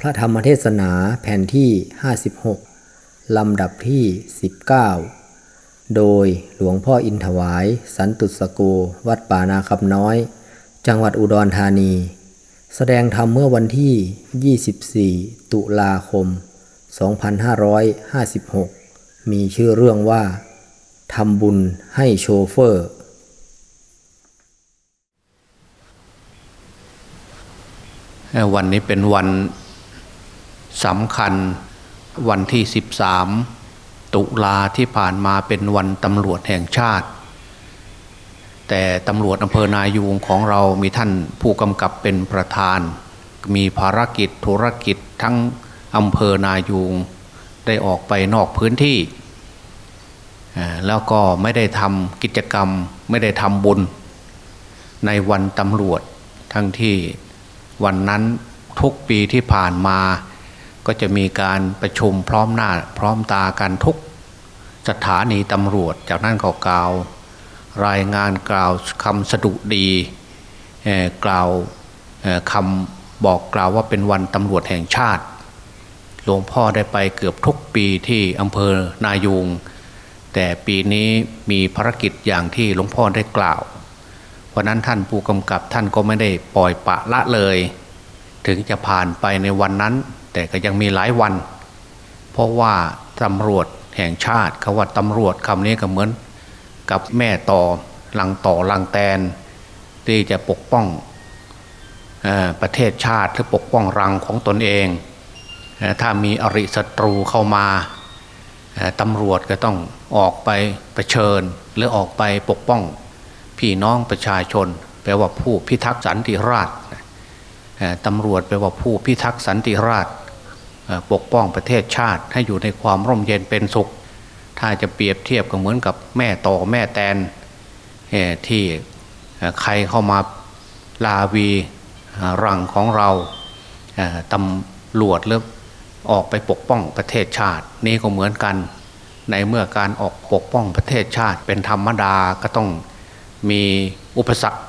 พระธรรมเทศนาแผ่นที่ 56 ลำดับที่ 19 โดยหลวงพ่ออินถวาย สันตุสโกวัดป่านาคำน้อย จังหวัดอุดรธานี แสดงธรรมเมื่อวันที่ 24 ตุลาคม 2556 มีชื่อเรื่องว่าทำบุญให้โชเฟอร์วันนี้เป็นวัน สำคัญวันที่ 13 ตุลาที่ผ่านมาเป็นวันตำรวจแห่งชาติ แต่ตำรวจอำเภอนายูงของเรามีท่านผู้กำกับเป็นประธาน มีภารกิจธุรกิจทั้งอำเภอนายูงได้ออกไปนอกพื้นที่ แล้วก็ไม่ได้ทำกิจกรรมไม่ได้ทำบุญ ในวันตำรวจทั้งที่วันนั้นทุกปีที่ผ่านมา ก็จะมีการประชุมพร้อมหน้าพร้อมตากันทุกสถานีตำรวจ จากนั้นก็กล่าว รายงานกล่าวคำสดุดีกล่าวคำบอกกล่าวว่าเป็นวันตำรวจแห่งชาติ หลวงพ่อได้ไปเกือบทุกปีที่อำเภอนายูงแต่ปีนี้มีภารกิจอย่างที่หลวงพ่อได้กล่าวเพราะนั้นท่านผู้กำกับท่านก็ไม่ได้ปล่อยปะละเลย ถึงจะผ่านไปในวันนั้น แต่ก็ยังมีหลายวัน เพราะว่าตำรวจแห่งชาติคาว่าตำรวจคำนี้ก็เหมือน กับแม่ต่อลังต่อลังแตน ที่จะปกป้องประเทศชาติหรือปกป้องรังของตนเอง ถ้ามีอริศัตรูเข้ามาตำรวจก็ต้องออกไปเผชิญหรือออกไปปกป้องพี่น้องประชาชน แปลว่าผู้พิทักษ์สันติราษฎร์ตำรวจแปลว่าผู้พิทักษ์สันติราษฎร์ ปกป้องประเทศชาติให้อยู่ในความร่มเย็นเป็นสุข ถ้าจะเปรียบเทียบก็เหมือนกับแม่ต่อแม่แตนที่ใครเข้ามาลาวีรังของเราตำรวจหรือออกไปปกป้องประเทศชาติ นี่ก็เหมือนกัน ในเมื่อการออกปกป้องประเทศชาติเป็นธรรมดาก็ต้องมีอุปสรรค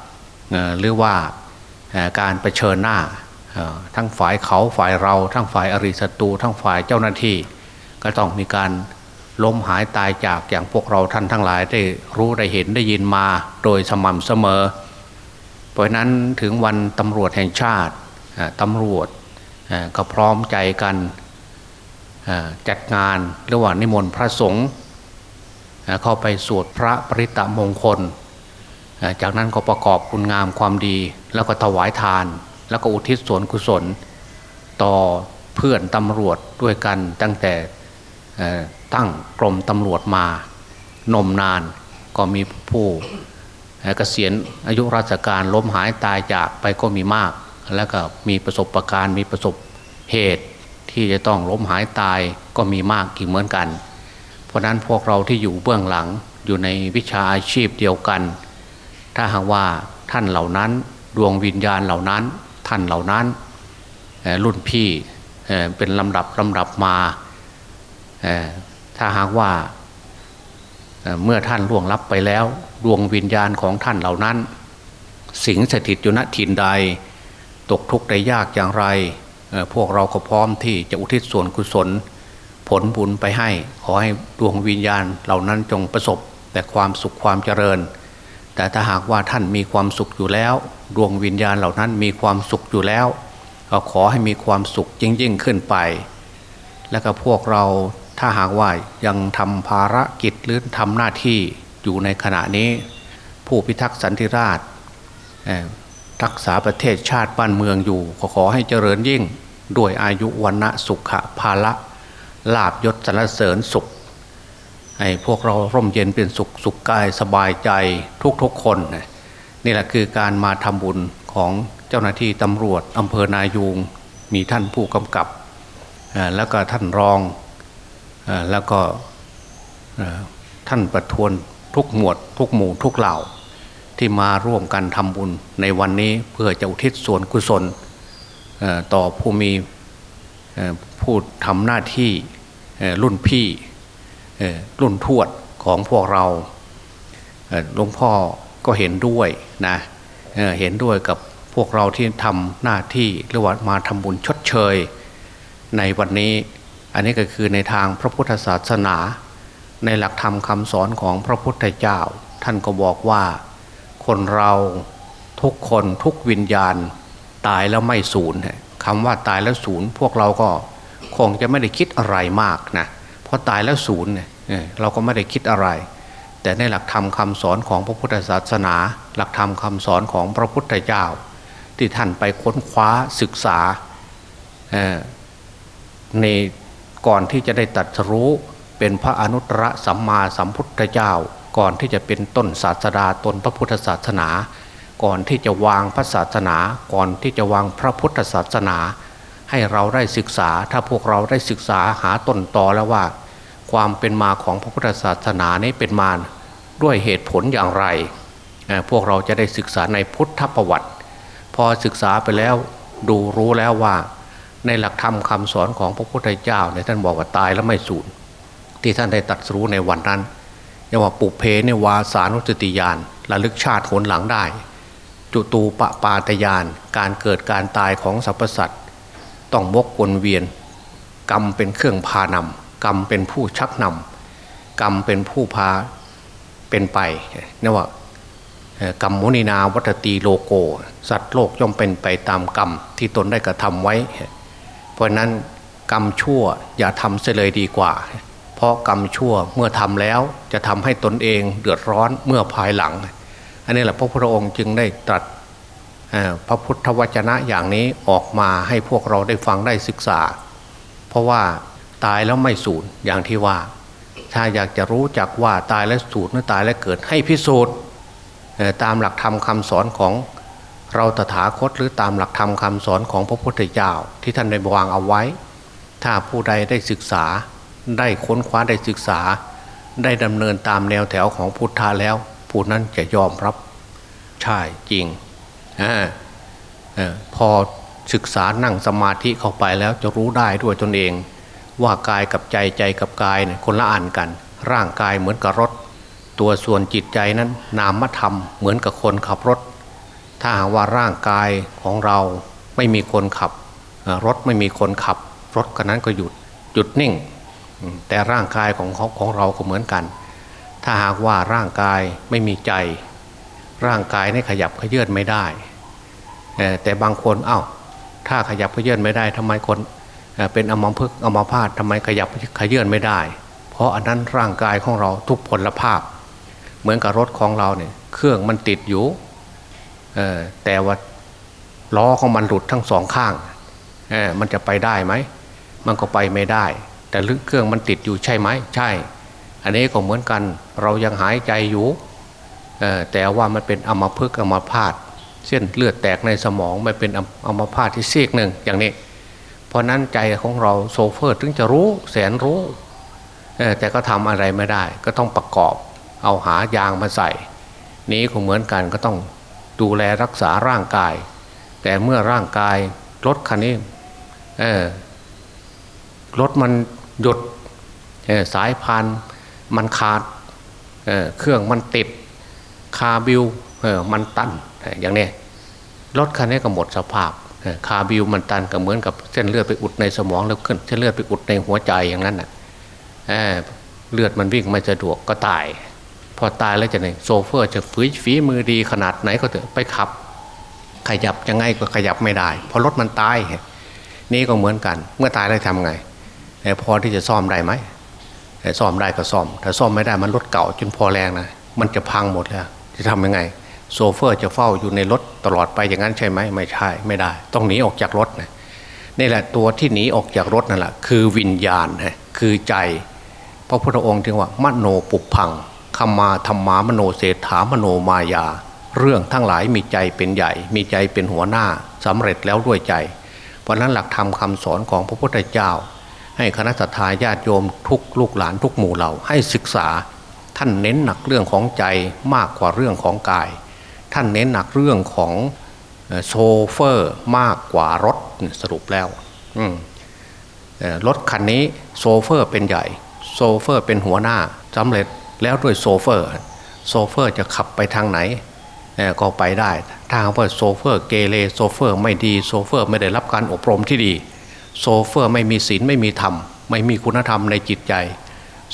หรือว่าการรเผชิญหน้า ทั้งฝ่ายเขาฝ่ายเรา ทั้งฝ่ายอริศัตรูทั้งฝ่ายเจ้าหน้าที่ ก็ต้องมีการล้มหายตายจากอย่างพวกเราท่านทั้งหลายได้รู้ได้เห็นได้ยินมาโดยสม่ำเสมอ เพราะนั้นถึงวันตำรวจแห่งชาติตำรวจก็พร้อมใจกันจัดงานรือว่างนิมนต์พระสงฆ์เข้าไปสวดพระปริตะมงคล จากนั้นก็ประกอบคุณงามความดีแล้วก็ถวายทาน แล้วก็อุทิศส่วนกุศล ต่อเพื่อนตำรวจด้วยกันตั้งแต่ตั้งกรมตำรวจมานมนานก็มีผู้เกษียณอายุราชการล้มหายตายจากไปก็มีมาก แล้วก็มีประสบะการณ์มีประสบเหตุที่จะต้องล้มหายตายก็มีมากอีกเหมือนกัน เพราะนั้นพวกเราที่อยู่เบื้องหลังอยู่ในวิชาอาชีพเดียวกัน ถ้าหากว่าท่านเหล่านั้นดวงวิญญาณเหล่านั้น ท่านเหล่านั้น รุ่นพี่เป็นลำดับลำดับมาถ้าหากว่าเมื่อท่านล่วงลับไปแล้ว ดวงวิญญาณของท่านเหล่านั้น สิงสถิตอยู่ณถิ่นใด ตกทุกข์ได้ยากอย่างไร พวกเราก็พร้อมที่จะอุทิศส่วนกุศล ผลบุญไปให้ ขอให้ดวงวิญญาณเหล่านั้นจงประสบแต่ความสุขความเจริญ แต่ถ้าหากว่าท่านมีความสุขอยู่แล้ว ดวงวิญญาณเหล่านั้นมีความสุขอยู่แล้ว ก็ขอให้มีความสุขยิ่งยิ่งขึ้นไป แล้วก็พวกเราถ้าหากว่ายังทำภารกิจหรือทำหน้าที่อยู่ในขณะนี้ ผู้พิทักษ์สันติราษฎร์รักษาประเทศชาติบ้านเมืองอยู่ ขอขอให้เจริญยิ่งด้วยอายุวันณะสุขภาละลาบยศสรรเสริญสุข ให้พวกเราร่มเย็นเป็นสุขสุขกายสบายใจทุกๆคนนี่แหละคือการมาทำบุญของเจ้าหน้าที่ตำรวจอำเภอนายูงมีท่านผู้กำกับแล้วก็ท่านรองแล้วก็ท่านประทวนทุกหมวด ทุกหมู่ทุกเหล่า ที่มาร่วมกันทำบุญในวันนี้เพื่อจะอุทิศส่วนกุศลต่อผู้มีผู้ทำหน้าที่รุ่นพี่ รุ่นทวดของพวกเราหลวงพ่อก็เห็นด้วยนะเห็นด้วยกับพวกเราที่ทำหน้าที่หรือว่ามาทำบุญชดเชย ในวันนี้ อันนี้ก็คือในทางพระพุทธศาสนา ในหลักธรรมคำสอนของพระพุทธเจ้า ท่านก็บอกว่า คนเราทุกคนทุกวิญญาณตายแล้วไม่สูญคำว่าตายแล้วสูญพวกเราก็คงจะไม่ได้คิดอะไรมากนะ เพราะตายแล้วสูญเนี่ยเราก็ไม่ได้คิดอะไร แต่ในหลักธรรมคาสอนของพระพุทธศาสนา หลักธรรมคาสอนของพระพุทธเจ้า ที่ท่านไปค้นคว้าศึกษาในก่อนที่จะได้ตัดรู้เป็นพระอนุตตรสัมมาสัมพุทธเจ้า ก่อนที่จะเป็นต้นศาสดาตนพระพุทธศาสนา ก่อนที่จะวางพระศาสนา ก่อนที่จะวางพระพุทธศาสนา ให้เราได้ศึกษา ถ้าพวกเราได้ศึกษาหาต้นตอแล้วว่า ความเป็นมาของพระพุทธศาสนานี้เป็นมาด้วยเหตุผลอย่างไร พวกเราจะได้ศึกษาในพุทธประวัติ พอศึกษาไปแล้วดูรู้แล้วว่า ในหลักธรรมคาสอนของพระพุทธเจ้าเนี่ยท่านบอกว่าตายแล้วไม่สูญที่ท่านได้ตัดสู้ในวันนั้นเรียกว่าปุเพเนวาสานุสติยานระลึกชาติผลหลังได้ จุตูปปาตยานการเกิดการตายของสรรพสัตว์ ต้องวกวนเวียน กรรมเป็นเครื่องพานำกรรมเป็นผู้ชักนำกรรมเป็นผู้พาเป็นไปนี่ว่ากรรมมุนินาวัตตีโลโก สัตว์โลกย่อมเป็นไปตามกรรมที่ตนได้กระทำไว้ เพราะนั้นกรรมชั่วอย่าทำเสียเลยดีกว่า เพราะกรรมชั่วเมื่อทำแล้วจะทำให้ตนเองเดือดร้อนเมื่อภายหลัง อันนี้แหละพระพุทธองค์จึงได้ตรัส พระพุทธวจนะอย่างนี้ออกมาให้พวกเราได้ฟังได้ศึกษา เพราะว่าตายแล้วไม่สูญอย่างที่ว่า ถ้าอยากจะรู้จักว่าตายแล้วสูญหรือตายแล้วเกิดให้พิสูจน์ตามหลักธรรมคาสอนของเราตถาคตหรือตามหลักธรรมคาสอนของพระพุทธเจ้าที่ท่านได้วางเอาไว้ ถ้าผู้ใดได้ศึกษาได้ค้นคว้าได้ศึกษา ได้ดำเนินตามแนวแถวของพุทธาแล้ว ผู้นั้นจะยอมรับใช่จริง พอศึกษานั่งสมาธิเข้าไปแล้วจะรู้ได้ด้วยตนเอง ว่ากายกับใจใจกับกายเนี่ยคนละอ่านกัน ร่างกายเหมือนกับรถ ตัวส่วนจิตใจนั้นนามธรรมเหมือนกับคนขับรถ ถ้าหากว่าร่างกายของเราไม่มีคนขับ รถไม่มีคนขับ รถคันนั้นก็หยุดหยุดนิ่ง แต่ร่างกายของของเราก็เหมือนกัน ถ้าหากว่าร่างกายไม่มีใจ ร่างกายนี่ขยับขยื่นไม่ได้ แต่บางคนเอา้าถ้าขยับขยื่นไม่ได้ทำไมคนเป็นอมพึกอมพาตทำไมขยับขยื่นไม่ได้ เพราะอันนั้นร่างกายของเราทุกพลภาพ เหมือนกับรถของเราเนี่ยเครื่องมันติดอยู่แต่ว่าล้อของมันหลุดทั้งสองข้างมันจะไปได้ไหม มันก็ไปไม่ได้ แต่ลึกเครื่องมันติดอยู่ใช่ไหมใช่ อันนี้ก็เหมือนกันเรายังหายใจอยู่แต่ว่ามันเป็นอมพฤกอมพาต เส้นเลือดแตกในสมองมันเป็นอัมพาตที่ซีกหนึ่งอย่างนี้ เพราะนั้นใจของเราโซเฟอร์ถึงจะรู้แสนรู้แต่ก็ทำอะไรไม่ได้ ก็ต้องประกอบเอาหายางมาใส่ นี้ก็เหมือนกันก็ต้องดูแลรักษาร่างกาย แต่เมื่อร่างกายรถคันนี้รถมันหยุดสายพานมันขาดเเครื่องมันติดคาบิวมันตันอย่างนี้รถคันนี้ก็หมดสภาพคาบิวมันตันก็เหมือนกับเส้นเลือดไปอุดในสมองแล้วขึ้นเส้นเลือดไปอุดในหัวใจอย่างนั้นน่ะเลือดมันวิ่งไม่สะดวกก็ตาย พอตายแล้วจะไหนโซเฟอร์จะฝืนฝีมือดีขนาดไหนก็เถอะไปขับ ขยับยังไงก็ขยับไม่ได้เพราะรถมันตายนี่ก็เหมือนกัน เมื่อตายแล้วทำไงพอที่จะซ่อมได้ไหมซ่อมได้ก็ซ่อม ถ้าซ่อมไม่ได้มันรถเก่าจนพอแรงนะมันจะพังหมดแล้วจะทำยังไง โซเฟอร์จะเฝ้าอยู่ในรถตลอดไปอย่างนั้นใช่ไหมไม่ใช่ไม่ได้ ต้องหนีออกจากรถนะนี่แหละตัวที่หนีออกจากรถนั่นแหละคือวิญญาณฮะคือใจ พระพุทธองค์จึงว่ามโนปุพังขมาธรรมามโนเศรษฐามโนมายา เรื่องทั้งหลายมีใจเป็นใหญ่ มีใจเป็นหัวหน้าสำเร็จแล้วด้วยใจ เพราะนั้นหลักธรรมคาสอนของพระพุทธเจ้า ให้คณะสัตยาญาติโยมทุกลูกหลานทุกหมู่เหล่าให้ศึกษาท่านเน้นหนักเรื่องของใจมากกว่าเรื่องของกาย ท่านเน้นหนักเรื่องของโซเฟอร์มากกว่ารถสรุปแล้วรถคันนี้โซเฟอร์เป็นใหญ่ โซเฟอร์เป็นหัวหน้าสำเร็จแล้วด้วยโซเฟอร์ โซเฟอร์จะขับไปทางไหนก็ไปได้ ถ้าว่าโซเฟอร์เกเรโซเฟอร์ไม่ดีโซเฟอร์ไม่ได้รับการอบรมที่ดี โซเฟอร์ไม่มีศีลไม่มีธรรม ไม่มีคุณธรรมในจิตใจ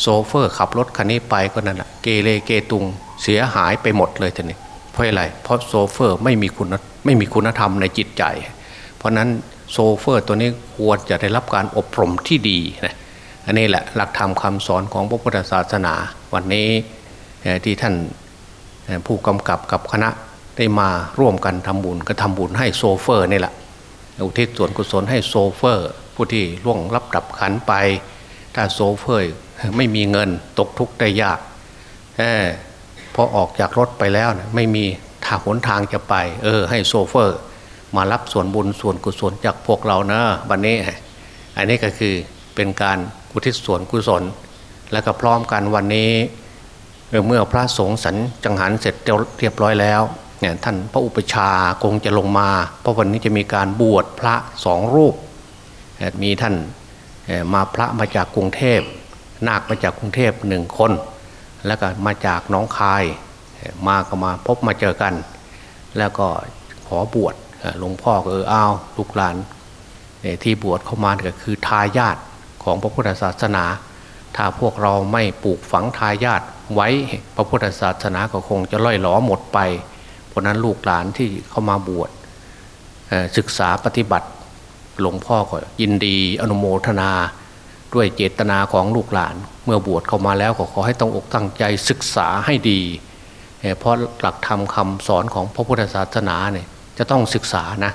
โซเฟอร์ขับรถคันนี้ไปก็นั่นแหะเกเรเกตุงเสียหายไปหมดเลยทีนี้ เพราะอะไรเพราะโซเฟอร์ไม่มีคุณไม่มีคุณธรรมในจิตใจ เพราะนั้นโซเฟอร์ตัวนี้ควรจะได้รับการอบรมที่ดีนะอันนี้แหละหลักธรรมคำสอนของพระพุทธศาสนา วันนี้ที่ท่านผู้กำกับกับคณะได้มาร่วมกันทำบุญก็ทำบุญให้โซเฟอร์นี่แหละอุทิศส่วนกุศลให้โซเฟอร์ ผู้ที่ล่วงลับดับขันไป ถ้าโซเฟอร์ไม่มีเงินตกทุกข์ได้ยาก พอออกจากรถไปแล้วนะไม่มีทางหนทางจะไป เออ ให้โซเฟอร์ มารับส่วนบุญส่วนกุศลจากพวกเรานะวันนี้ อันนี้ก็คือเป็นการอุทิศส่วนกุศล แล้วก็พร้อมกันวันนี้เมื่อพระสงฆ์สันจังหันเสร็จเรียบร้อยแล้วเนี่ยท่านพระอุปชาคงจะลงมา เพราะวันนี้จะมีการบวชพระสองรูป มีท่านมาพระมาจากกรุงเทพ นาคมาจากกรุงเทพหนึ่งคน แล้วก็มาจากน้องคายมาก็มาพบมาเจอกัน แล้วก็ขอบวชหลวงพ่อก็เอออ้าวลูกหลานที่บวชเข้ามาก็คือทายาทของพระพุทธศาสนา ถ้าพวกเราไม่ปลูกฝังทายาทไว้พระพุทธศาสนาก็คงจะล่อยหลอหมดไป เพราะนั้นลูกหลานที่เข้ามาบวชศึกษาปฏิบัติหลวงพ่อก็ยินดีอนุโมทนา ด้วยเจตนาของลูกหลาน เมื่อบวชเข้ามาแล้วก็ขอให้ต้องอกตั้งใจศึกษาให้ดี เพราะหลักธรรมคาสอนของพระพุทธศาสนาเนี่ยจะต้องศึกษานะ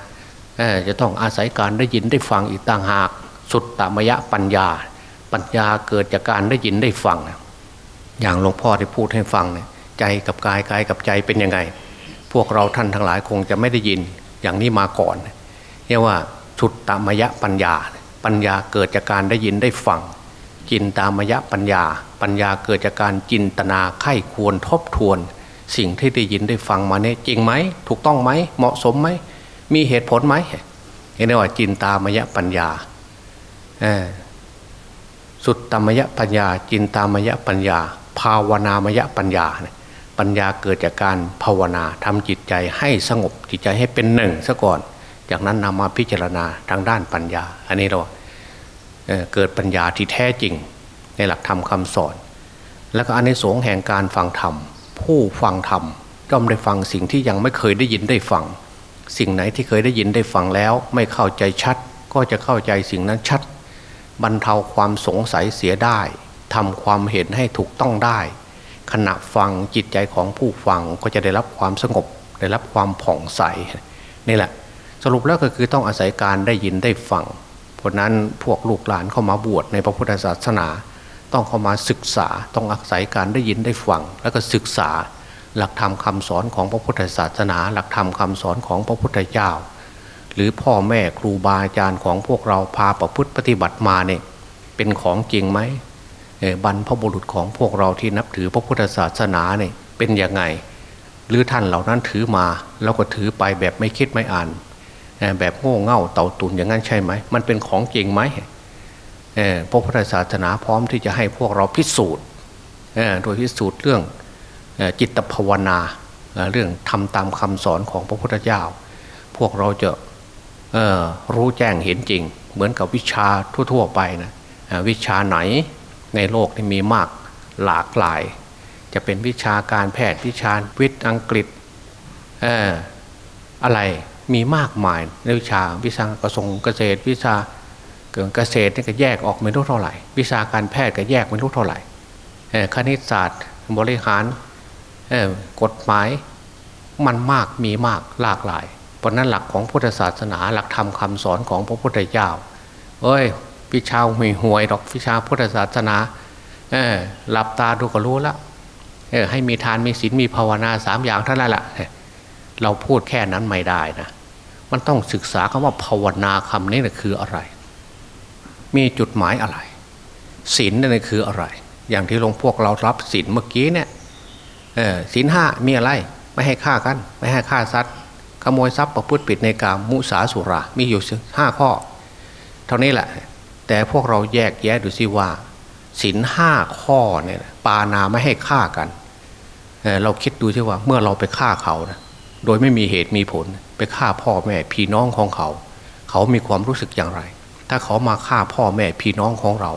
จะต้องอาศัยการได้ยินได้ฟังอีกต่างหาก สุดตามยะปัญญา ปัญญาเกิดจากการได้ยินได้ฟัง อย่างหลวงพ่อได้พูดให้ฟังเนี่ยใจกับกายกายกับใจเป็นยังไง พวกเราท่านทั้งหลายคงจะไม่ได้ยินอย่างนี้มาก่อนเรียกว่าสุดตามยะปัญญา ปัญญาเกิดจากการได้ยินได้ฟังจินตามยะปัญญา ปัญญาเกิดจากการจินตนาไข้ควรทบทวน สิ่งที่ได้ยินได้ฟังมาเนี่ยจริงไหมถูกต้องไหมเหมาะสมไหมมีเหตุผลไหมเรียกว่าจินตามยะปัญญาสุดตามยะปัญญา จินตามยะปัญญา ภาวนามยะปัญญา ปัญญาเกิดจากการภาวนาทำจิตใจให้สงบจิตใจให้เป็นหนึ่งซะก่อน จากนั้นนำมาพิจารณาทางด้านปัญญา อันนี้เราเเกิดปัญญาที่แท้จริงในหลักธรรมคาสอน แล้วก็อันในสงแห่งการฟังธรรม ผู้ฟังธรรมย่อมได้ฟังสิ่งที่ยังไม่เคยได้ยินได้ฟัง สิ่งไหนที่เคยได้ยินได้ฟังแล้ว ไม่เข้าใจชัด ก็จะเข้าใจสิ่งนั้นชัด บรรเทาความสงสัยเสียได้ทำความเห็นให้ถูกต้องได้ ขณะฟังจิตใจของผู้ฟังก็จะได้รับความสงบ ได้รับความผ่องใสนี่แหละ สรุปแล้วก็คือต้องอาศัยการได้ยินได้ฟัง เพราะนั้นพวกลูกหลานเข้ามาบวชในพระพุทธศาสนา ต้องเข้ามาศึกษา ต้องอาศัยการได้ยินได้ฟัง แล้วก็ศึกษา หลักธรรมคาสอนของพระพุทธศาสนา หลักธรรมคาสอนของพระพุทธเจ้า หรือพ่อแม่ครูบาอาจารย์ของพวกเราพาประพฤติปฏิบัติมาเนี่ยเป็นของจริงไหมบรรพบุรุษของพวกเราที่นับถือพระพุทธศาสนาเนี่ยเป็นยังไง หรือท่านเหล่านั้นถือมาแล้วก็ถือไปแบบไม่คิดไม่อ่าน แบบโง่เง่าเต่าตุนอย่างนั้นใช่ไหม มันเป็นของจริงไหมพระพุทธศาสนาพร้อมที่จะให้พวกเราพิสูจน์โดยพิสูจน์เรื่องจิตภาวนาเรื่องทำตามคำสอนของพระพุทธเจ้า พวกเราจะรู้แจ้งเห็นจริง เหมือนกับวิชาทั่ว ๆ ไปนะวิชาไหนในโลกที่มีมากหลากหลาย จะเป็นวิชาการแพทย์วิชาวิทย์อังกฤษออะไร มีมากมายในวิชาวิชากระทรงเกษตร วิชาเกิดเกษตรนี่ก็แยกออกไม่รู้เท่าไหร่ วิชาการแพทย์ก็แยกไม่รู้เท่าไหร่คณิตศาสตร์บริหารกฎหมายมันมากมีมากหลากหลาย เพราะนั้นหลักของพุทธศาสนาหลักธรรมคาสอนของพระพุทธเจ้า เอ้ยวิชาห่วยหวยดอกวิชาพุทธศาสนาเออหลับตาดูก็รู้ล้วเออให้มีทานมีศีลมีภาวนาสามอย่างเท่านั้นแหละเราพูดแค่นั้นไม่ได้นะ มันต้องศึกษาคำว่าภาวนาคำนี้นะคืออะไร มีจุดหมายอะไรศีลนี่คืออะไร อย่างที่หลวงพวกเรารับศีลเมื่อกี้เนี่ยศีลห้ามีอะไร ไม่ให้ฆ่ากัน ไม่ให้ฆ่าสัตว์ ขโมยทรัพย์ประพฤติผิดในกามมุสาสุรา มีอยู่ห้าข้อ เท่านี้แหละ แต่พวกเราแยกแยะดูสิว่าศีลห้าข้อเนี่ยปานาไม่ให้ฆ่ากันเเราคิดดูสิว่าเมื่อเราไปฆ่าเขานะโดยไม่มีเหตุมีผล ไปฆ่าพ่อแม่พี่น้องของเขา เขามีความรู้สึกอย่างไร ถ้าเขามาฆ่าพ่อแม่พี่น้องของเรา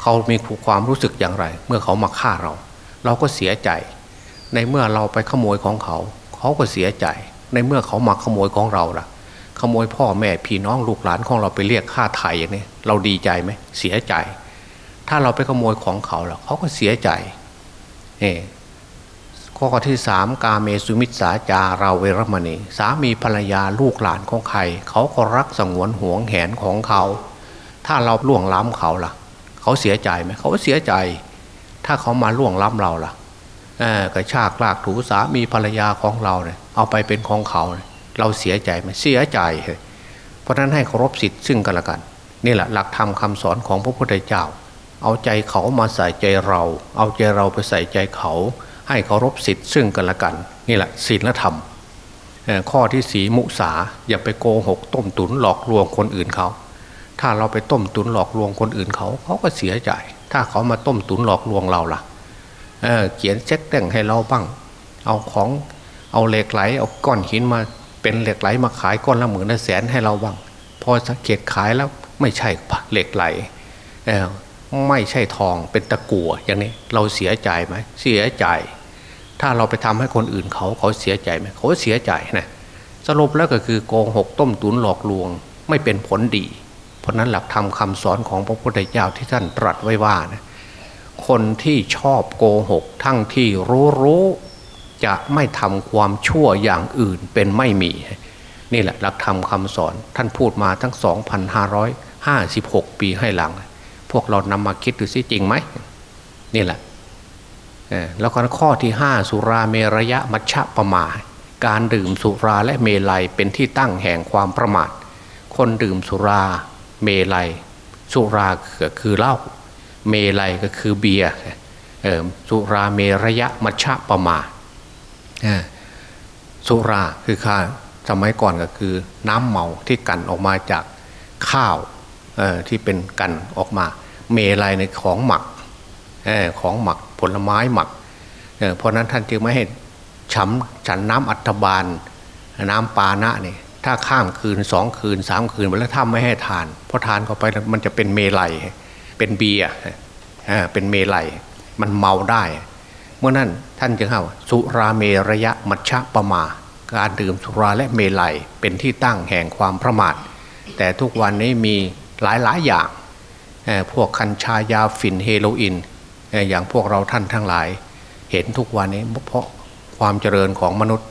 เขามีความรู้สึกอย่างไร เมื่อเขามาฆ่าเรา เราก็เสียใจ ในเมื่อเราไปขโมยของเขา เขาก็เสียใจ ในเมื่อเขามาขโมยของเราล่ะ ขโมยพ่อแม่พี่น้องลูกหลานของเราไปเรียกค่าไถ่อย่างนี้เราดีใจไหมเสียใจ ถ้าเราไปขโมยของเขาล่ะเขาก็เสียใจเอ ข้อที่สามกาเมสุมิสาจาราเวรมณี สามีภรรยาลูกหลานของใคร เขาก็รักสงวนห่วงแหนของเขา ถ้าเราล่วงล้ำเขาล่ะ เขาเสียใจไหมเขาก็เสียใจ ถ้าเขามาล่วงล้ำเราล่ะกระชากลากถูสามีภรรยาของเราเนี่ยเอาไปเป็นของเขาเเราเสียใจไหมเสียใจ เพราะนั้นให้เคารพสิทธิ์ซึ่งกันและกันนี่แหละหลักธรรมคาสอนของพระพุทธเจ้า เอาใจเขามาใส่ใจเรา เอาใจเราไปใส่ใจเขา ให้เคารพสิทธิ์ซึ่งกันและกัน นี่แหละศีลธรรม ข้อที่สีมุสาอย่าไปโกหก ต้มตุนหลอกลวงคนอื่นเขา ถ้าเราไปต้มตุนหลอกลวงคนอื่นเขาเขาก็เสียใจ ถ้าเขามาต้มตุนหลอกลวงเราล่ะเเขียนเช็คแต่งให้เราบ้าง เอาของเอาเหล็กไหลเอาก้อนหินมาเป็นเหล็กไหลมาขายก้อนละหมื่นละแสนให้เราบ้าง พอสังเกตขายแล้วไม่ใช่เหล็กไหล ไม่ใช่ทองเป็นตะกั่วอย่างนี้เราเสียใจไหมเสียใจ ถ้าเราไปทำให้คนอื่นเขาเขาเสียใจไหมเขาเสียใจนะสรุปแล้วก็คือโกงหกต้มตุนหลอกลวงไม่เป็นผลดี เพราะนั้นหลักธรรมคาสอนของพระพุทธเจ้าที่ท่านตรัสไว้ว่านะคนที่ชอบโกหกทั้งที่รู้รู้จะไม่ทำความชั่วอย่างอื่นเป็นไม่มี นี่แหละหลักธรรมคาสอนท่านพูดมาทั้ง 2,556 ปีให้หลัง พวกเรานำมาคิดดูสิจริงไหมนี่แหละแล้วก็ข้อที่ห้าสุราเมรยะมัชฌะประมาการดื่มสุราและเมลัยเป็นที่ตั้งแห่งความประมาท คนดื่มสุราเมลัย สุราก็คือเหล้าเมลัยก็คือเบียร์สุราเมรยะมัชฌะประมาสุราคือค่าสมัยก่อนก็คือน้ำเมาที่กันออกมาจากข้าวที่เป็นกันออกมา เมลัยในของหมักอของหมักผลไม้หมักเพราะนั้นท่านจึงไม่ให้ฉันฉันน้ำอัฐบาลน้ำปานะเนี่ยถ้าข้ามคืนสองคืนสามคืนแล้วถ้าไม่ให้ทาน เพราะทานเข้าไปมันจะเป็นเมลัยเป็นเบียร์เป็นเมลัยมันเมาได้ เมื่อนั้นท่านจึงเข้าสุราเมระยะมัชฌะปะมา การดื่มสุราและเมลัยเป็นที่ตั้งแห่งความประมาท แต่ทุกวันนี้มีหลายหลายอย่าง พวกคัญชายาฝิ่นเฮโรอีนอย่างพวกเราท่านทั้งหลาย เห็นทุกวันนี้เพราะความเจริญของมนุษย์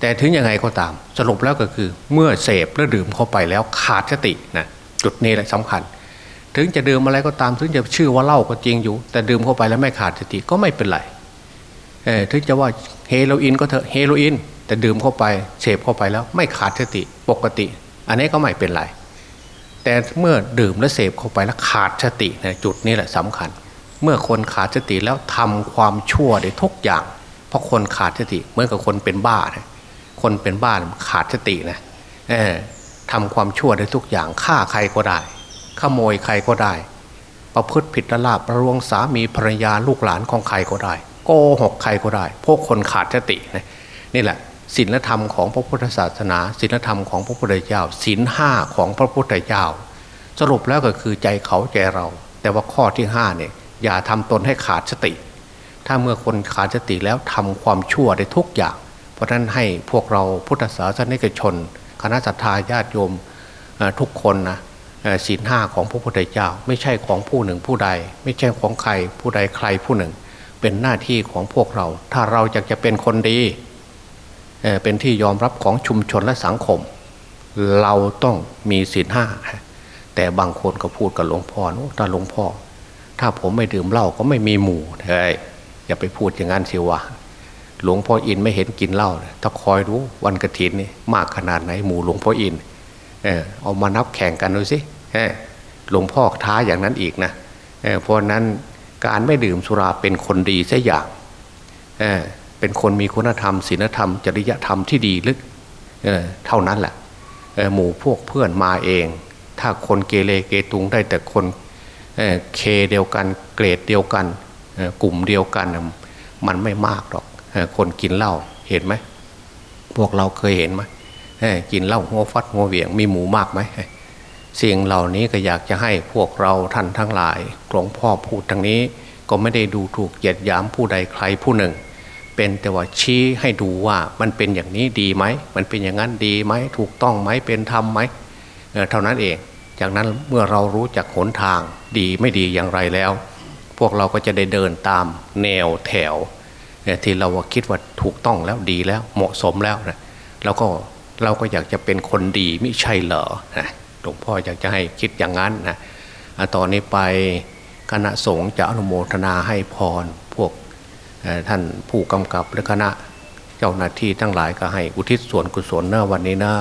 แต่ถึงยังไงก็ตาม สรุปแล้วก็คือเมื่อเสพและดื่มเข้าไปแล้วขาดสตินะจุดนี้แหละสำคัญ ถึงจะดื่มอะไรก็ตามถึงจะชื่อว่าเหล้าก็จริงอยู่ แต่ดื่มเข้าไปแล้วไม่ขาดสติก็ไม่เป็นไรถึงจะว่าเฮโรอีนก็เถอะเฮโรอีนแต่ดื่มเข้าไปเสพเข้าไปแล้วไม่ขาดสติปกติ อันนี้ก็ไม่เป็นไร แต่เมื่อดื่มและเสพเข้าไปแล้วขาดสตินะจุดนี้แหละสำคัญ เมื่อคนขาดสติแล้วทำความชั่วได้ทุกอย่าง เพราะคนขาดสติเหมือนกับคนเป็นบ้านะคนเป็นบ้าขาดสตินะทำความชั่วได้ทุกอย่างฆ่าใครก็ได้ขโมยใครก็ได้ ประพฤติผิดละลาบประรวงสามีภรรยาลูกหลานของใครก็ได้ โกหกใครก็ได้ พวกคนขาดสตินะนี่แหละ ศีลธรรมของพระพุทธศาสนาศีลธรรมของพระพุทธเจ้าศีลห้าของพระพุทธเจ้า สรุปแล้วก็คือใจเขาใจเรา แต่ว่าข้อที่ห้าเนี่ยอย่าทำตนให้ขาดสติ ถ้าเมื่อคนขาดสติแล้วทำความชั่วได้ทุกอย่าง เพราะนั้นให้พวกเราพุทธศาสนิกชน คณะสัตยาญาติโยมทุกคนนะศีลห้าของพระพุทธเจ้า ไม่ใช่ของผู้หนึ่งผู้ใด ไม่ใช่ของใครผู้ใดใครผู้หนึ่ง เป็นหน้าที่ของพวกเรา ถ้าเราอยากจะเป็นคนดี เป็นที่ยอมรับของชุมชนและสังคม เราต้องมีศีลห้าแต่บางคนก็พูดกับหลวงพ่อนะถ้าหลวงพ่อ ถ้าผมไม่ดื่มเหล้าก็ไม่มีหมู่เฮ้ยอย่าไปพูดอย่างนั้นสิวะหลวงพ่ออินไม่เห็นกินเหล้าถ้าคอยรู้วันกระถินนี่มากขนาดไหนหมู่หลวงพ่ออินเออเอามานับแข่งกันดูสิหลวงพ่อท้าอย่างนั้นอีกนะเเพราะนั้นการไม่ดื่มสุราเป็นคนดีสัอย่าง เป็นคนมีคุณธรรมศีลธรรม จริยธรรมที่ดีลึกเเท่านั้นแหละหมู่พวกเพื่อนมาเอง ถ้าคนเกเรเกตุงได้แต่คนเเคเดียวกันเกรดเดียวกันกลุ่มเดียวกันมันไม่มากหรอกคนกินเหล้าเห็นไหมพวกเราเคยเห็นไหมกินเหล้าหัวฟัดหัวเหวี่ยงมีหมูมากไหมสิ่งเหล่านี้ก็อยากจะให้พวกเราท่านทั้งหลายหลวงพ่อพูดทางนี้ก็ไม่ได้ดูถูกเหยียดหยามผู้ใดใครผู้หนึ่ง เป็นแต่ว่าชี้ให้ดูว่ามันเป็นอย่างนี้ดีไหม มันเป็นอย่างนั้นดีไหม ถูกต้องไหมเป็นธรรมไหมเเท่านั้นเอง จากนั้นเมื่อเรารู้จักหนทางดีไม่ดีอย่างไรแล้ว พวกเราก็จะได้เดินตามแนวแถวที่เราคิดว่าถูกต้องแล้วดีแล้วเหมาะสมแล้วนะแล้วก็เราก็อยากจะเป็นคนดีไม่ใช่เหรอนะหลวงพ่ออยากจะให้คิดอย่างนั้นนะตอนนี้ไปคณะสงฆ์จะอนุโมทนาให้พร ท่านผู้กำกับและคณะ เจ้าหน้าที่ทั้งหลายก็ให้อุทิศส่วนกุศลเนอวันนี้นะ